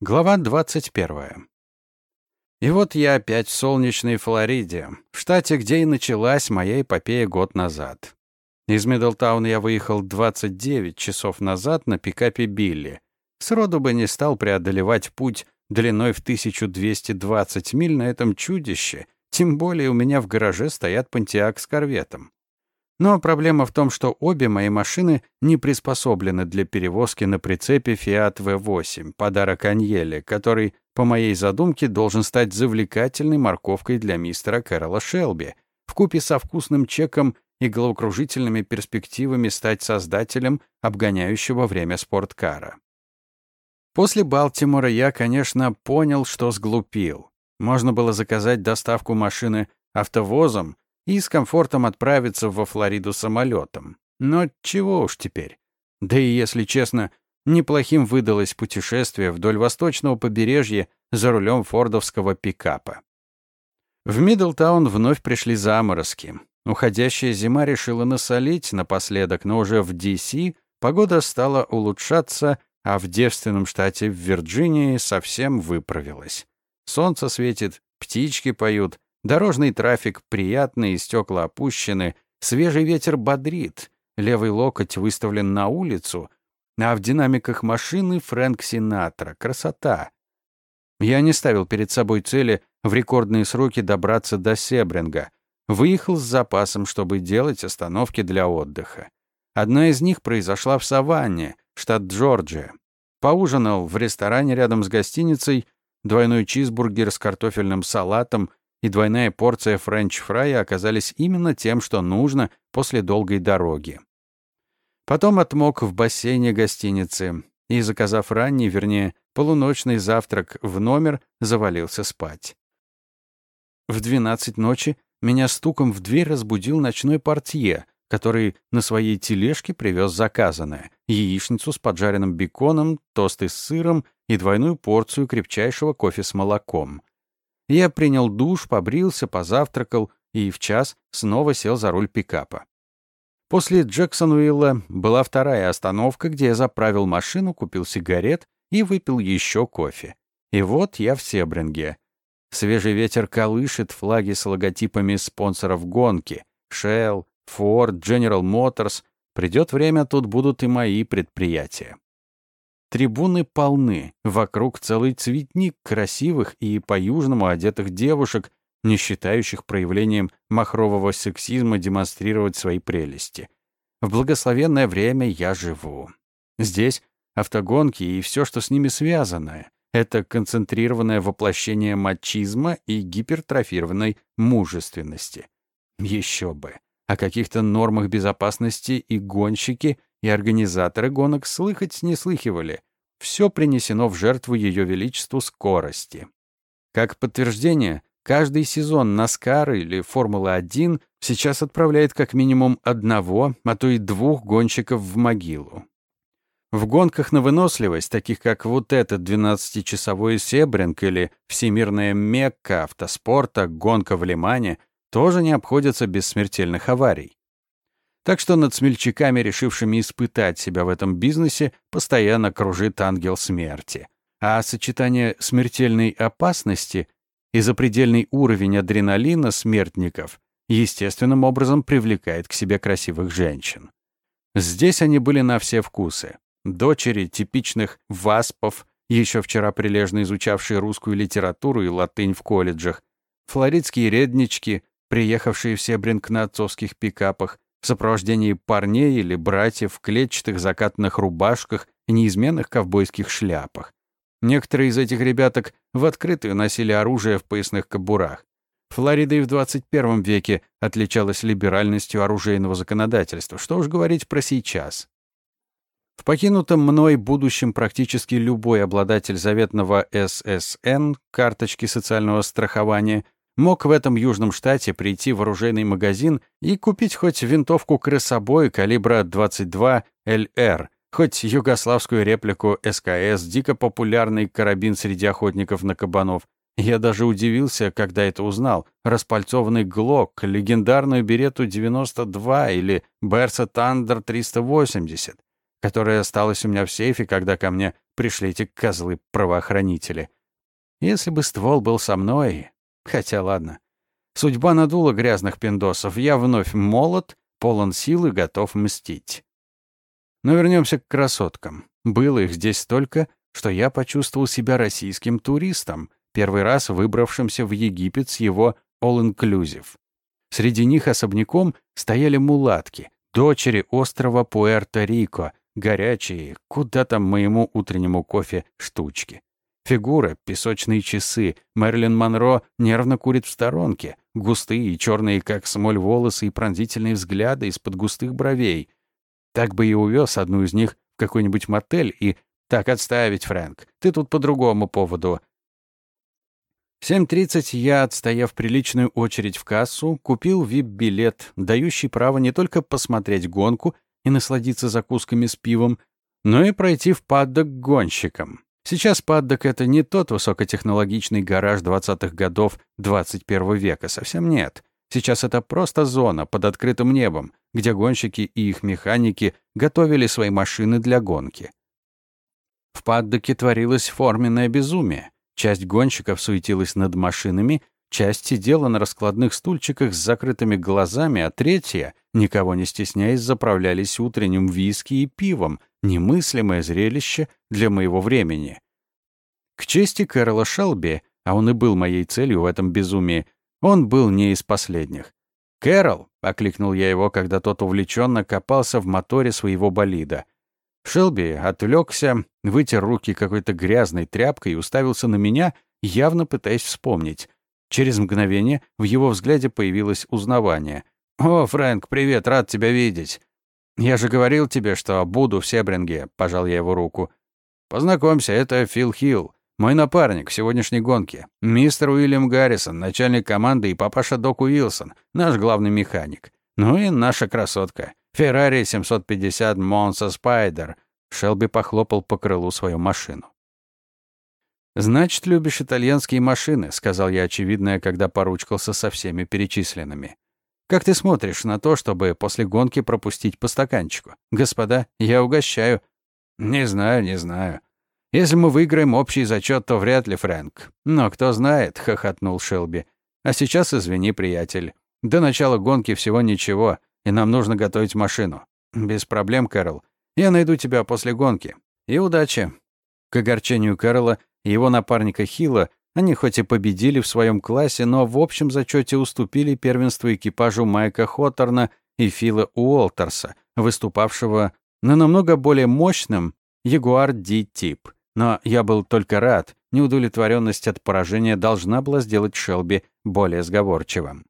Глава 21. И вот я опять в солнечной Флориде, в штате, где и началась моя эпопея год назад. Из Миддлтауна я выехал 29 часов назад на пикапе Билли. Сроду бы не стал преодолевать путь длиной в 1220 миль на этом чудище, тем более у меня в гараже стоят Понтиак с корветом. Но проблема в том, что обе мои машины не приспособлены для перевозки на прицепе Fiat V8, подарок Аньеле, который, по моей задумке, должен стать завлекательной морковкой для мистера Кэрола Шелби, вкупе со вкусным чеком и головокружительными перспективами стать создателем обгоняющего время спорткара. После Балтимора я, конечно, понял, что сглупил. Можно было заказать доставку машины автовозом, и с комфортом отправиться во Флориду самолетом. Но чего уж теперь. Да и, если честно, неплохим выдалось путешествие вдоль восточного побережья за рулем фордовского пикапа. В Миддлтаун вновь пришли заморозки. Уходящая зима решила насолить напоследок, но уже в ДС погода стала улучшаться, а в девственном штате в Вирджинии совсем выправилась. Солнце светит, птички поют, Дорожный трафик приятный, стекла опущены, свежий ветер бодрит, левый локоть выставлен на улицу, а в динамиках машины Фрэнк Синатра. Красота! Я не ставил перед собой цели в рекордные сроки добраться до Себринга. Выехал с запасом, чтобы делать остановки для отдыха. Одна из них произошла в Саванне, штат Джорджия. Поужинал в ресторане рядом с гостиницей, двойной чизбургер с картофельным салатом и двойная порция френч-фрая оказались именно тем, что нужно после долгой дороги. Потом отмок в бассейне гостиницы и, заказав ранний, вернее, полуночный завтрак в номер, завалился спать. В двенадцать ночи меня стуком в дверь разбудил ночной портье, который на своей тележке привез заказанное — яичницу с поджаренным беконом, тосты с сыром и двойную порцию крепчайшего кофе с молоком. Я принял душ, побрился, позавтракал и в час снова сел за руль пикапа. После Джексонвилла была вторая остановка, где я заправил машину, купил сигарет и выпил еще кофе. И вот я в Себринге. Свежий ветер колышет флаги с логотипами спонсоров гонки. Shell, Ford, General Motors. Придет время, тут будут и мои предприятия. Трибуны полны, вокруг целый цветник красивых и по-южному одетых девушек, не считающих проявлением махрового сексизма демонстрировать свои прелести. В благословенное время я живу. Здесь автогонки и все, что с ними связано. Это концентрированное воплощение мачизма и гипертрофированной мужественности. Еще бы. О каких-то нормах безопасности и гонщики и организаторы гонок слыхать не слыхивали. Все принесено в жертву Ее Величеству скорости. Как подтверждение, каждый сезон Наскар или Формула-1 сейчас отправляет как минимум одного, а то и двух гонщиков в могилу. В гонках на выносливость, таких как вот этот 12-часовой Себринг или Всемирная Мекка автоспорта, гонка в Лимане, тоже не обходятся без смертельных аварий. Так что над смельчаками, решившими испытать себя в этом бизнесе, постоянно кружит ангел смерти. А сочетание смертельной опасности и запредельный уровень адреналина смертников естественным образом привлекает к себе красивых женщин. Здесь они были на все вкусы. Дочери типичных васпов, еще вчера прилежно изучавшие русскую литературу и латынь в колледжах, флоридские реднички, приехавшие в Себринг на отцовских пикапах, в сопровождении парней или братьев в клетчатых закатных рубашках и неизменных ковбойских шляпах. Некоторые из этих ребяток в открытую носили оружие в поясных кобурах. Флорида и в 21 веке отличалась либеральностью оружейного законодательства, что уж говорить про сейчас. В покинутом мной будущем практически любой обладатель заветного ССН, карточки социального страхования, мог в этом южном штате прийти в оружейный магазин и купить хоть винтовку крысобой калибра 22 ЛР, хоть югославскую реплику СКС, дико популярный карабин среди охотников на кабанов. Я даже удивился, когда это узнал. Распальцованный ГЛОК, легендарную Берету 92 или Берса Тандер 380. которая осталась у меня в сейфе, когда ко мне пришли эти козлы-правоохранители. Если бы ствол был со мной... Хотя ладно. Судьба надула грязных пиндосов. Я вновь молод, полон сил и готов мстить. Но вернемся к красоткам. Было их здесь столько, что я почувствовал себя российским туристом, первый раз выбравшимся в Египет с его all-inclusive. Среди них особняком стояли мулатки, дочери острова Пуэрто-Рико, горячие, куда там моему утреннему кофе штучки. Фигура, песочные часы, Мэрилин Монро нервно курит в сторонке, густые и черные, как смоль, волосы и пронзительные взгляды из-под густых бровей. Так бы и увез одну из них в какой-нибудь мотель и «Так, отставить, Фрэнк, ты тут по другому поводу». В 7.30 я, отстояв приличную очередь в кассу, купил вип-билет, дающий право не только посмотреть гонку и насладиться закусками с пивом, но и пройти в паддок гонщикам. Сейчас паддок — это не тот высокотехнологичный гараж 20-х годов 21 века, совсем нет. Сейчас это просто зона под открытым небом, где гонщики и их механики готовили свои машины для гонки. В паддоке творилось форменное безумие. Часть гонщиков суетилась над машинами, часть сидела на раскладных стульчиках с закрытыми глазами, а третья, никого не стесняясь, заправлялись утренним виски и пивом, немыслимое зрелище для моего времени. К чести Кэрола Шелби, а он и был моей целью в этом безумии, он был не из последних. «Кэрол!» — окликнул я его, когда тот увлеченно копался в моторе своего болида — Шелби отвлекся, вытер руки какой-то грязной тряпкой и уставился на меня, явно пытаясь вспомнить. Через мгновение в его взгляде появилось узнавание. «О, Фрэнк, привет, рад тебя видеть!» «Я же говорил тебе, что буду в Себринге», — пожал я его руку. «Познакомься, это Фил Хилл, мой напарник в сегодняшней гонке. Мистер Уильям Гаррисон, начальник команды, и папаша Док Уилсон, наш главный механик. Ну и наша красотка. Феррари 750 Монса Спайдер. Шелби похлопал по крылу свою машину. «Значит, любишь итальянские машины», — сказал я очевидное, когда поручкался со всеми перечисленными. «Как ты смотришь на то, чтобы после гонки пропустить по стаканчику? Господа, я угощаю». «Не знаю, не знаю. Если мы выиграем общий зачет, то вряд ли, Фрэнк. Но кто знает», — хохотнул Шелби. «А сейчас извини, приятель. До начала гонки всего ничего и нам нужно готовить машину. Без проблем, Кэрол. Я найду тебя после гонки. И удачи. К огорчению Кэрола и его напарника Хила они хоть и победили в своем классе, но в общем зачете уступили первенство экипажу Майка Хоттерна и Фила Уолтерса, выступавшего на намного более мощном Ягуар D-тип. Но я был только рад, неудовлетворенность от поражения должна была сделать Шелби более сговорчивым.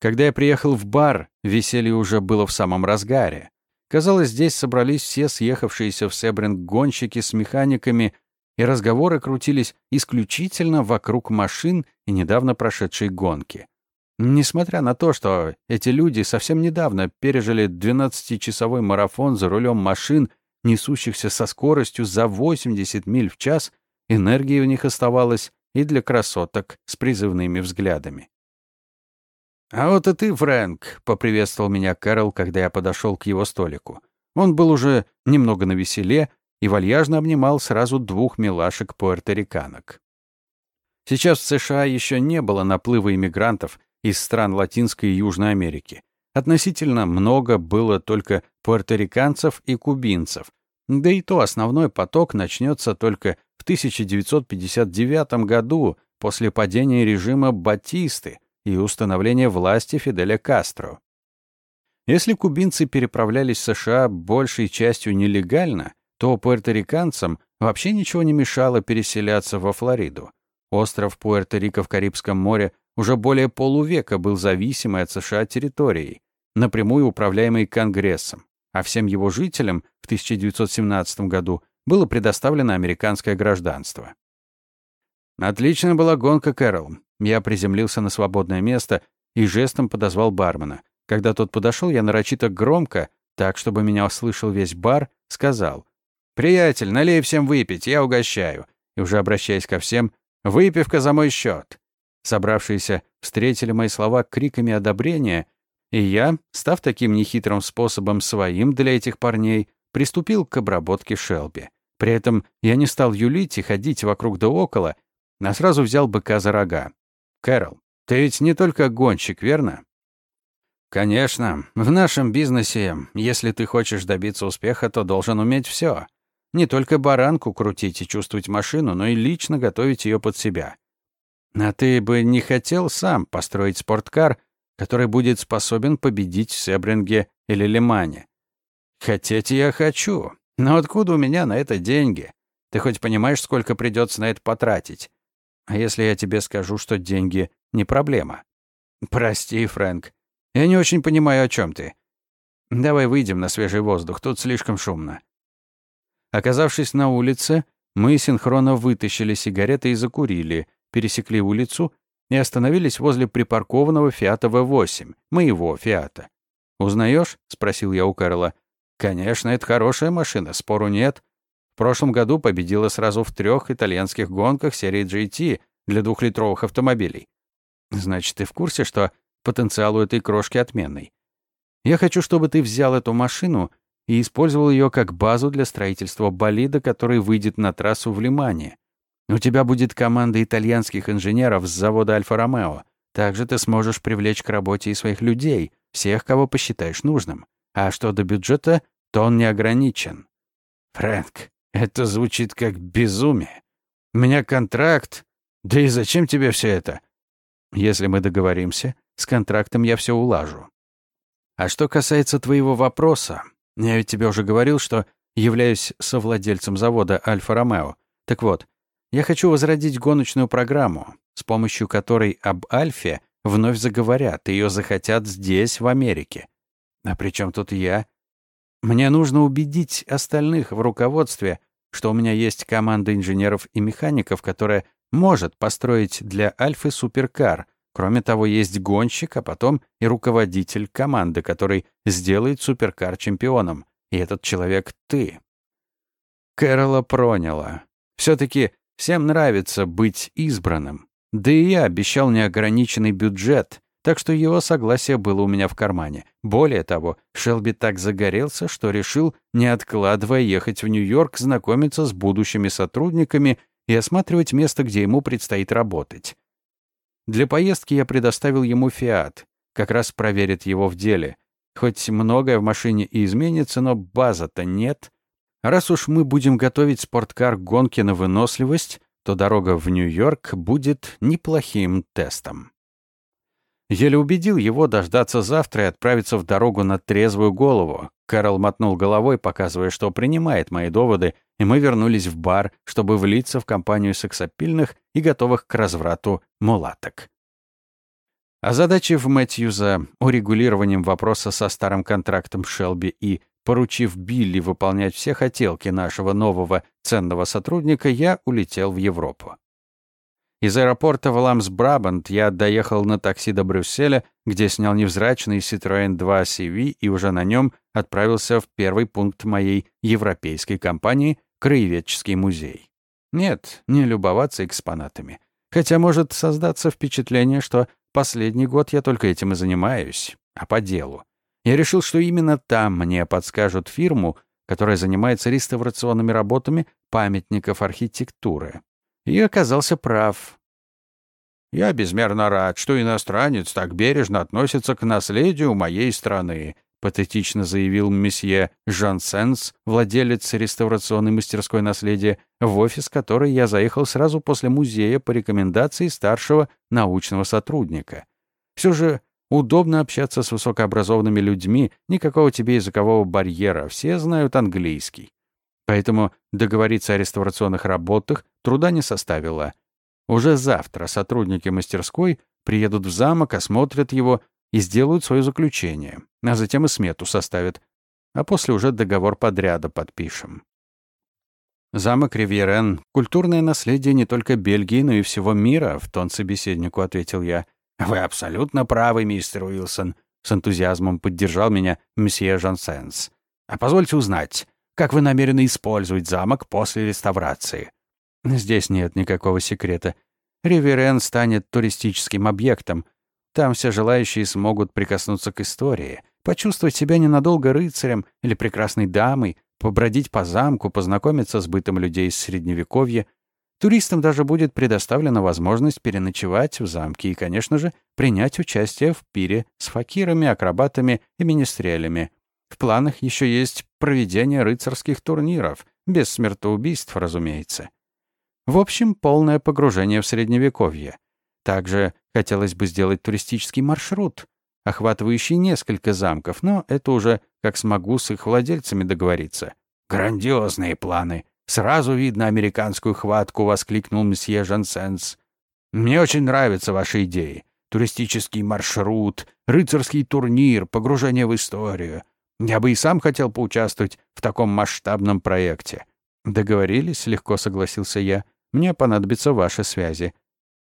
Когда я приехал в бар, веселье уже было в самом разгаре. Казалось, здесь собрались все съехавшиеся в Себринг гонщики с механиками, и разговоры крутились исключительно вокруг машин и недавно прошедшей гонки. Несмотря на то, что эти люди совсем недавно пережили 12-часовой марафон за рулем машин, несущихся со скоростью за 80 миль в час, энергии у них оставалось и для красоток с призывными взглядами. «А вот и ты, Фрэнк», — поприветствовал меня Кэрол, когда я подошел к его столику. Он был уже немного навеселе и вальяжно обнимал сразу двух милашек-пуэрториканок. Сейчас в США еще не было наплыва иммигрантов из стран Латинской и Южной Америки. Относительно много было только пуэрториканцев и кубинцев, да и то основной поток начнется только в 1959 году после падения режима Батисты, и установления власти Фиделя Кастро. Если кубинцы переправлялись в США большей частью нелегально, то пуэрториканцам вообще ничего не мешало переселяться во Флориду. Остров Пуэрто-Рико в Карибском море уже более полувека был зависимой от США территорией, напрямую управляемой Конгрессом, а всем его жителям в 1917 году было предоставлено американское гражданство. Отличная была гонка, Кэрол. Я приземлился на свободное место и жестом подозвал бармена. Когда тот подошел, я нарочито громко, так, чтобы меня услышал весь бар, сказал. «Приятель, налей всем выпить, я угощаю». И уже обращаясь ко всем, «Выпивка за мой счет». Собравшиеся встретили мои слова криками одобрения, и я, став таким нехитрым способом своим для этих парней, приступил к обработке Шелби. При этом я не стал юлить и ходить вокруг да около, а сразу взял быка за рога. «Кэрол, ты ведь не только гонщик, верно?» «Конечно. В нашем бизнесе, если ты хочешь добиться успеха, то должен уметь все. Не только баранку крутить и чувствовать машину, но и лично готовить ее под себя. А ты бы не хотел сам построить спорткар, который будет способен победить в Себринге или Лимане? Хотеть я хочу, но откуда у меня на это деньги? Ты хоть понимаешь, сколько придется на это потратить? А если я тебе скажу, что деньги не проблема? Прости, Фрэнк. Я не очень понимаю, о чем ты. Давай выйдем на свежий воздух, тут слишком шумно. Оказавшись на улице, мы синхронно вытащили сигареты и закурили, пересекли улицу и остановились возле припаркованного Фиата В8, моего Фиата. «Узнаешь?» — спросил я у Карла. «Конечно, это хорошая машина, спору нет. В прошлом году победила сразу в трех итальянских гонках серии GT для двухлитровых автомобилей. Значит, ты в курсе, что потенциал у этой крошки отменный? Я хочу, чтобы ты взял эту машину и использовал ее как базу для строительства болида, который выйдет на трассу в Лимане. У тебя будет команда итальянских инженеров с завода Альфа-Ромео. Также ты сможешь привлечь к работе и своих людей, всех, кого посчитаешь нужным. А что до бюджета, то он не ограничен. Фрэнк, это звучит как безумие. У меня контракт. Да и зачем тебе все это? Если мы договоримся, с контрактом я все улажу. А что касается твоего вопроса, я ведь тебе уже говорил, что являюсь совладельцем завода Альфа-Ромео. Так вот, я хочу возродить гоночную программу, с помощью которой об Альфе вновь заговорят, ее захотят здесь, в Америке. А при чем тут я? Мне нужно убедить остальных в руководстве, что у меня есть команда инженеров и механиков, которая может построить для Альфы суперкар. Кроме того, есть гонщик, а потом и руководитель команды, который сделает суперкар чемпионом. И этот человек — ты. Кэрола проняла. Все-таки Всем нравится быть избранным. Да и я обещал неограниченный бюджет, так что его согласие было у меня в кармане. Более того, Шелби так загорелся, что решил, не откладывая, ехать в Нью-Йорк, знакомиться с будущими сотрудниками и осматривать место, где ему предстоит работать. Для поездки я предоставил ему «Фиат», как раз проверит его в деле. Хоть многое в машине и изменится, но база-то нет, Раз уж мы будем готовить спорткар к гонке на выносливость, то дорога в Нью-Йорк будет неплохим тестом. Еле убедил его дождаться завтра и отправиться в дорогу на трезвую голову. Кэрол мотнул головой, показывая, что принимает мои доводы, и мы вернулись в бар, чтобы влиться в компанию сексапильных и готовых к разврату мулаток. Озадачив Мэтьюза урегулированием вопроса со старым контрактом Шелби и Поручив Билли выполнять все хотелки нашего нового ценного сотрудника, я улетел в Европу. Из аэропорта в Ламс-Брабант я доехал на такси до Брюсселя, где снял невзрачный Citroën 2 CV и уже на нем отправился в первый пункт моей европейской компании — Краеведческий музей. Нет, не любоваться экспонатами. Хотя может создаться впечатление, что последний год я только этим и занимаюсь, а по делу. Я решил, что именно там мне подскажут фирму, которая занимается реставрационными работами памятников архитектуры. И оказался прав. «Я безмерно рад, что иностранец так бережно относится к наследию моей страны», патетично заявил месье Жан Сенс, владелец реставрационной мастерской наследия, в офис которой я заехал сразу после музея по рекомендации старшего научного сотрудника. Все же Удобно общаться с высокообразованными людьми, никакого тебе языкового барьера, все знают английский. Поэтому договориться о реставрационных работах труда не составило. Уже завтра сотрудники мастерской приедут в замок, осмотрят его и сделают свое заключение, а затем и смету составят, а после уже договор подряда подпишем. «Замок Ривьерен — культурное наследие не только Бельгии, но и всего мира», — в тон собеседнику ответил я. «Вы абсолютно правы, мистер Уилсон», — с энтузиазмом поддержал меня месье Жансенс. «А позвольте узнать, как вы намерены использовать замок после реставрации?» «Здесь нет никакого секрета. Риверен станет туристическим объектом. Там все желающие смогут прикоснуться к истории, почувствовать себя ненадолго рыцарем или прекрасной дамой, побродить по замку, познакомиться с бытом людей из Средневековья. Туристам даже будет предоставлена возможность переночевать в замке и, конечно же, принять участие в пире с факирами, акробатами и министрелями. В планах еще есть проведение рыцарских турниров, без смертоубийств, разумеется. В общем, полное погружение в Средневековье. Также хотелось бы сделать туристический маршрут, охватывающий несколько замков, но это уже как смогу с их владельцами договориться. «Грандиозные планы! Сразу видно американскую хватку!» — воскликнул месье Жансенс. «Мне очень нравятся ваши идеи. Туристический маршрут, рыцарский турнир, погружение в историю. Я бы и сам хотел поучаствовать в таком масштабном проекте». «Договорились», — легко согласился я. «Мне понадобятся ваши связи».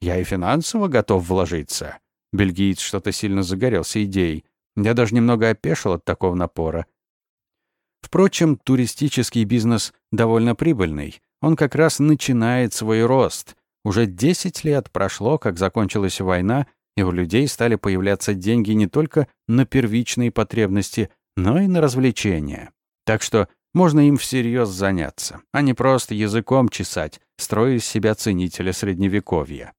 «Я и финансово готов вложиться». Бельгиец что-то сильно загорелся идеей. Я даже немного опешил от такого напора. Впрочем, туристический бизнес довольно прибыльный. Он как раз начинает свой рост. Уже 10 лет прошло, как закончилась война, и у людей стали появляться деньги не только на первичные потребности, но и на развлечения. Так что можно им всерьез заняться, а не просто языком чесать, строя из себя ценителя Средневековья.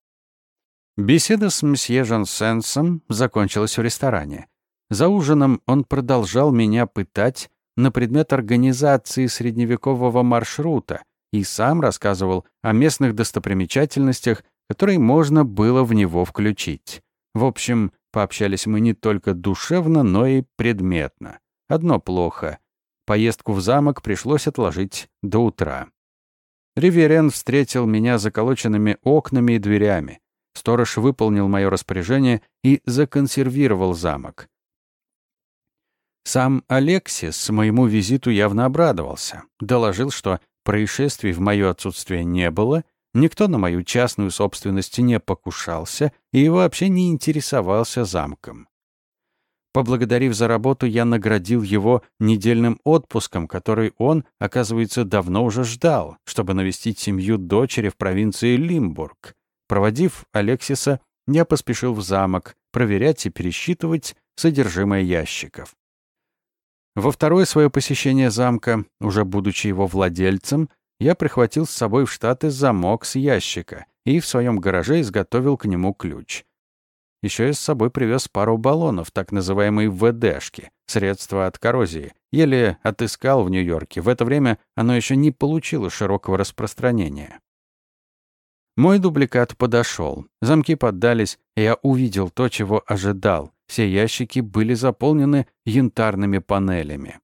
Беседа с мсье Жансенсом закончилась в ресторане. За ужином он продолжал меня пытать на предмет организации средневекового маршрута и сам рассказывал о местных достопримечательностях, которые можно было в него включить. В общем, пообщались мы не только душевно, но и предметно. Одно плохо. Поездку в замок пришлось отложить до утра. Риверен встретил меня заколоченными окнами и дверями. Сторож выполнил мое распоряжение и законсервировал замок. Сам Алексис моему визиту явно обрадовался. Доложил, что происшествий в мое отсутствие не было, никто на мою частную собственность не покушался и вообще не интересовался замком. Поблагодарив за работу, я наградил его недельным отпуском, который он, оказывается, давно уже ждал, чтобы навестить семью дочери в провинции Лимбург. Проводив Алексиса, я поспешил в замок проверять и пересчитывать содержимое ящиков. Во второе свое посещение замка, уже будучи его владельцем, я прихватил с собой в Штаты замок с ящика и в своем гараже изготовил к нему ключ. Еще я с собой привез пару баллонов, так называемые ВДшки, средства от коррозии. Еле отыскал в Нью-Йорке. В это время оно еще не получило широкого распространения. Мой дубликат подошел. Замки поддались, и я увидел то, чего ожидал. Все ящики были заполнены янтарными панелями.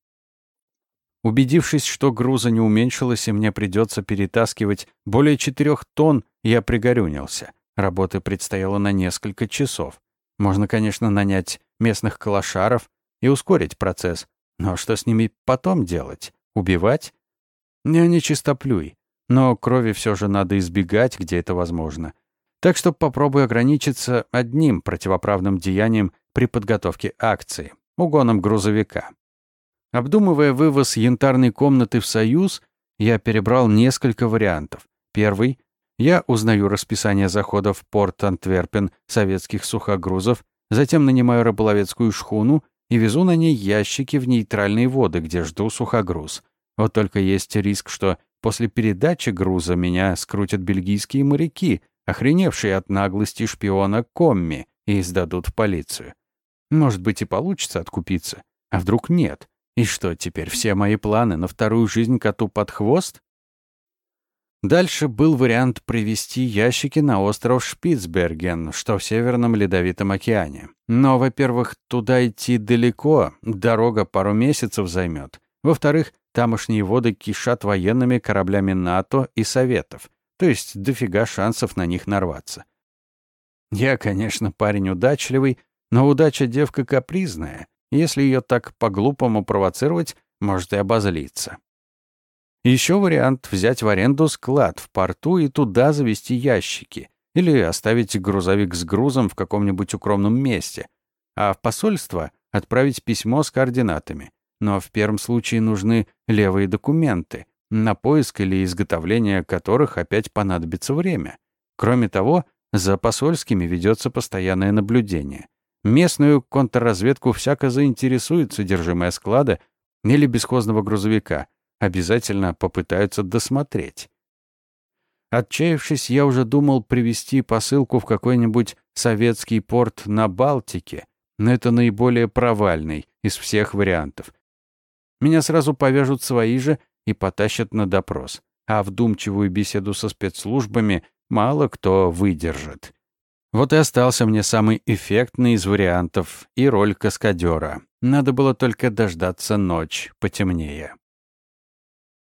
Убедившись, что груза не уменьшилось и мне придется перетаскивать более четырех тонн, я пригорюнился. Работы предстояло на несколько часов. Можно, конечно, нанять местных калашаров и ускорить процесс, но что с ними потом делать? Убивать? Я не чистоплюй. Но крови все же надо избегать, где это возможно. Так что попробую ограничиться одним противоправным деянием при подготовке акции — угоном грузовика. Обдумывая вывоз янтарной комнаты в Союз, я перебрал несколько вариантов. Первый — я узнаю расписание заходов в порт Антверпен советских сухогрузов, затем нанимаю рыболовецкую шхуну и везу на ней ящики в нейтральные воды, где жду сухогруз. Вот только есть риск, что После передачи груза меня скрутят бельгийские моряки, охреневшие от наглости шпиона Комми, и сдадут в полицию. Может быть, и получится откупиться. А вдруг нет? И что, теперь все мои планы на вторую жизнь коту под хвост? Дальше был вариант привезти ящики на остров Шпицберген, что в Северном Ледовитом океане. Но, во-первых, туда идти далеко, дорога пару месяцев займет. Во-вторых, Тамошние воды кишат военными кораблями НАТО и Советов, то есть дофига шансов на них нарваться. Я, конечно, парень удачливый, но удача девка капризная. Если ее так по-глупому провоцировать, может и обозлиться. Еще вариант — взять в аренду склад в порту и туда завести ящики. Или оставить грузовик с грузом в каком-нибудь укромном месте. А в посольство отправить письмо с координатами. Но в первом случае нужны левые документы, на поиск или изготовление которых опять понадобится время. Кроме того, за посольскими ведется постоянное наблюдение. Местную контрразведку всяко заинтересует содержимое склада или бесхозного грузовика, обязательно попытаются досмотреть. Отчаявшись, я уже думал привезти посылку в какой-нибудь советский порт на Балтике, но это наиболее провальный из всех вариантов. Меня сразу повяжут свои же и потащат на допрос, а вдумчивую беседу со спецслужбами мало кто выдержит. Вот и остался мне самый эффектный из вариантов и роль каскадера. Надо было только дождаться ночь потемнее.